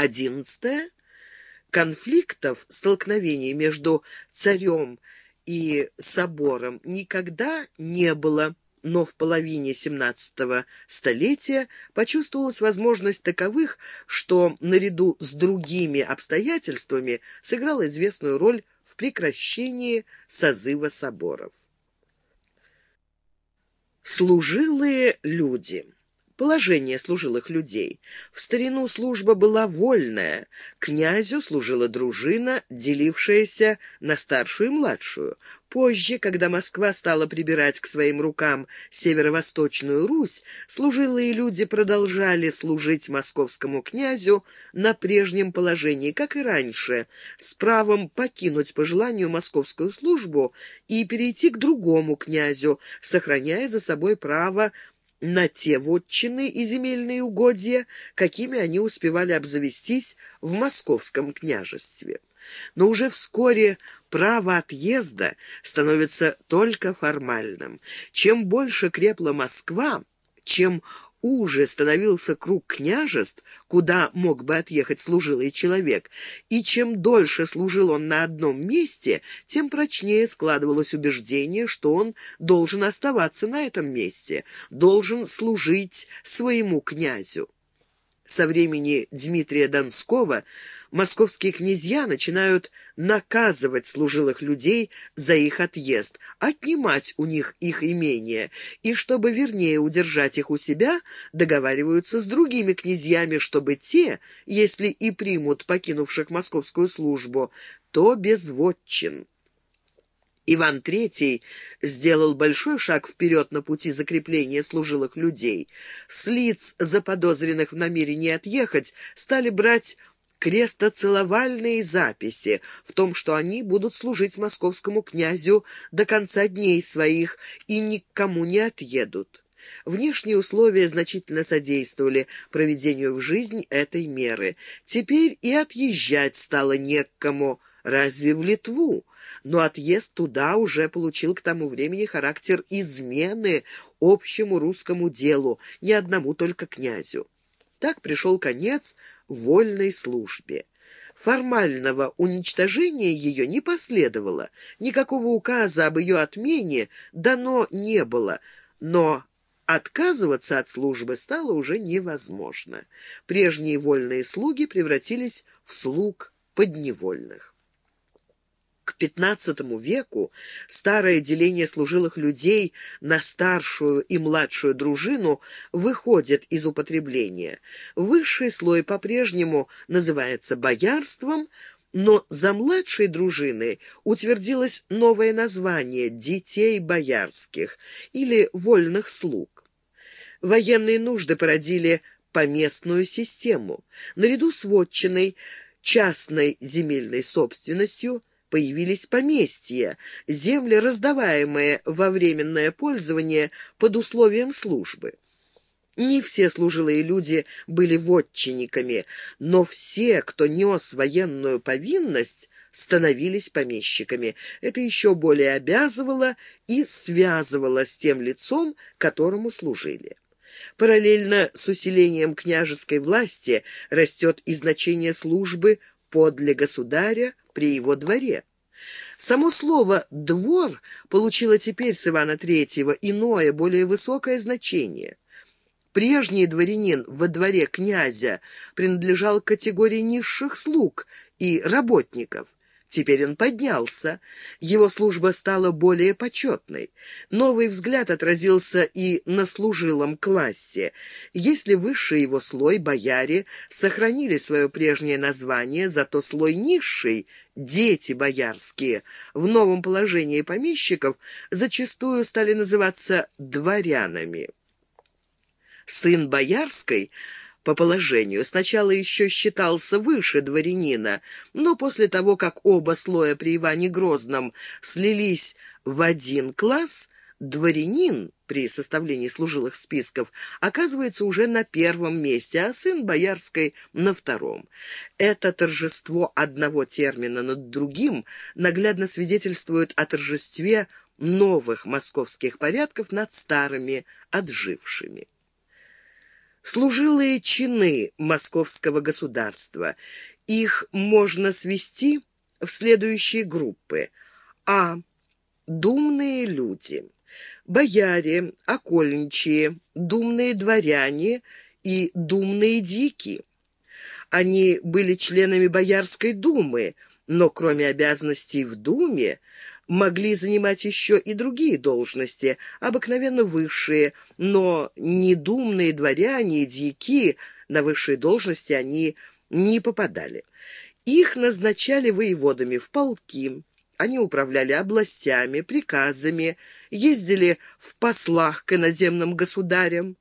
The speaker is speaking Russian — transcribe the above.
Одиннадцатое. Конфликтов, столкновений между царем и собором никогда не было но в половине XVII столетия почувствовалась возможность таковых, что наряду с другими обстоятельствами сыграла известную роль в прекращении созыва соборов. Служилые люди Положение служилых людей. В старину служба была вольная. Князю служила дружина, делившаяся на старшую и младшую. Позже, когда Москва стала прибирать к своим рукам северо-восточную Русь, служилые люди продолжали служить московскому князю на прежнем положении, как и раньше, с правом покинуть по желанию московскую службу и перейти к другому князю, сохраняя за собой право на те вотчины и земельные угодья, какими они успевали обзавестись в московском княжестве. Но уже вскоре право отъезда становится только формальным. Чем больше крепла Москва, чем уже становился круг княжеств, куда мог бы отъехать служилый человек, и чем дольше служил он на одном месте, тем прочнее складывалось убеждение, что он должен оставаться на этом месте, должен служить своему князю. Со времени Дмитрия Донского московские князья начинают наказывать служилых людей за их отъезд, отнимать у них их имение, и, чтобы вернее удержать их у себя, договариваются с другими князьями, чтобы те, если и примут покинувших московскую службу, то без вотчин. Иван III сделал большой шаг вперед на пути закрепления служилых людей. С лиц, заподозренных в намерении отъехать, стали брать крестоцеловальные записи в том, что они будут служить московскому князю до конца дней своих и никому не отъедут. Внешние условия значительно содействовали проведению в жизнь этой меры. Теперь и отъезжать стало не к кому, разве в Литву, но отъезд туда уже получил к тому времени характер измены общему русскому делу, не одному только князю. Так пришел конец вольной службе. Формального уничтожения ее не последовало, никакого указа об ее отмене дано не было, но отказываться от службы стало уже невозможно. Прежние вольные слуги превратились в слуг подневольных. К XV веку старое деление служилых людей на старшую и младшую дружину выходит из употребления. Высший слой по-прежнему называется боярством, но за младшей дружины утвердилось новое название «детей боярских» или «вольных слуг». Военные нужды породили поместную систему. Наряду с вотчиной, частной земельной собственностью – появились поместья, земли, раздаваемые во временное пользование под условием службы. Не все служилые люди были вотчинниками, но все, кто нес военную повинность, становились помещиками. Это еще более обязывало и связывало с тем лицом, которому служили. Параллельно с усилением княжеской власти растет и значение службы подле государя при его дворе. Само слово «двор» получило теперь с Ивана Третьего иное, более высокое значение. Прежний дворянин во дворе князя принадлежал к категории низших слуг и работников – Теперь он поднялся. Его служба стала более почетной. Новый взгляд отразился и на служилом классе. Если высший его слой, бояре, сохранили свое прежнее название, зато слой низший, дети боярские, в новом положении помещиков зачастую стали называться дворянами. Сын боярской – по положению. Сначала еще считался выше дворянина, но после того, как оба слоя при Иване Грозном слились в один класс, дворянин при составлении служилых списков оказывается уже на первом месте, а сын Боярской — на втором. Это торжество одного термина над другим наглядно свидетельствует о торжестве новых московских порядков над старыми, отжившими. Служилые чины московского государства. Их можно свести в следующие группы. А. Думные люди. Бояре, окольничьи, думные дворяне и думные дики. Они были членами Боярской думы, но кроме обязанностей в думе могли занимать еще и другие должности, обыкновенно высшие, но недумные дворяне и дьяки на высшие должности они не попадали. Их назначали воеводами в полки. Они управляли областями, приказами, ездили в послах к иноземным государям.